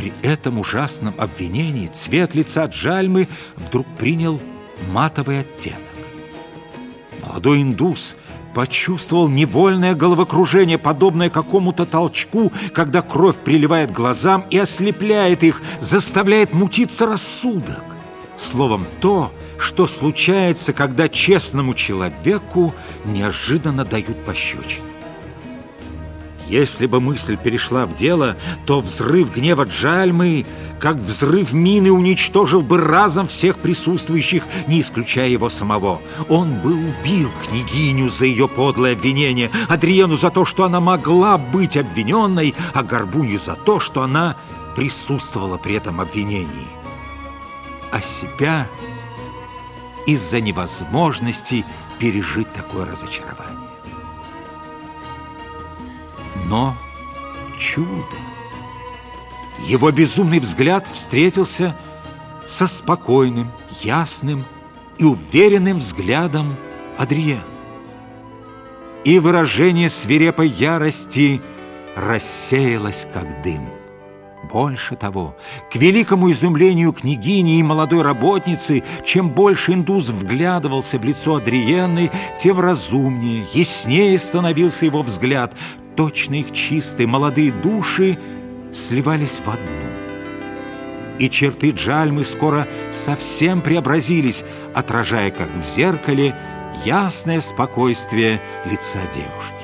При этом ужасном обвинении цвет лица Джальмы вдруг принял матовый оттенок. Молодой индус почувствовал невольное головокружение, подобное какому-то толчку, когда кровь приливает глазам и ослепляет их, заставляет мутиться рассудок. Словом, то, что случается, когда честному человеку неожиданно дают пощечину. Если бы мысль перешла в дело, то взрыв гнева Джальмы, как взрыв мины, уничтожил бы разом всех присутствующих, не исключая его самого. Он бы убил княгиню за ее подлое обвинение, Адриену за то, что она могла быть обвиненной, а Горбунью за то, что она присутствовала при этом обвинении. А себя из-за невозможности пережить такое разочарование. Но чудо! Его безумный взгляд встретился со спокойным, ясным и уверенным взглядом Адриена. И выражение свирепой ярости рассеялось, как дым. Больше того, к великому изумлению княгини и молодой работницы, чем больше индус вглядывался в лицо Адриенны, тем разумнее, яснее становился его взгляд. Точно их чистые молодые души сливались в одну. И черты Джальмы скоро совсем преобразились, отражая, как в зеркале, ясное спокойствие лица девушки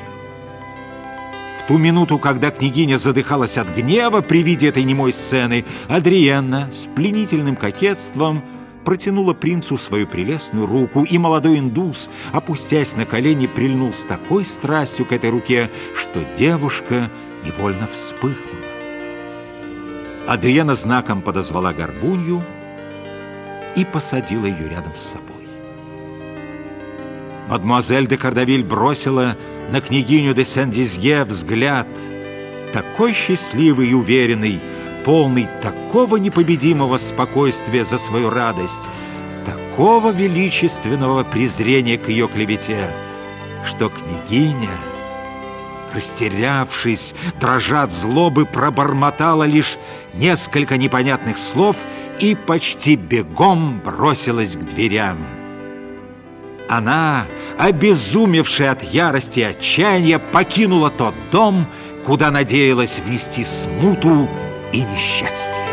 ту минуту, когда княгиня задыхалась от гнева при виде этой немой сцены, Адриенна с пленительным кокетством протянула принцу свою прелестную руку, и молодой индус, опустясь на колени, прильнул с такой страстью к этой руке, что девушка невольно вспыхнула. Адриена знаком подозвала горбунью и посадила ее рядом с собой. Мадемуазель де Кардавиль бросила на княгиню де Сен-Дизье взгляд, такой счастливый и уверенный, полный такого непобедимого спокойствия за свою радость, такого величественного презрения к ее клевете, что княгиня, растерявшись, дрожа от злобы, пробормотала лишь несколько непонятных слов и почти бегом бросилась к дверям. Она, обезумевшая от ярости и отчаяния, покинула тот дом, куда надеялась внести смуту и несчастье.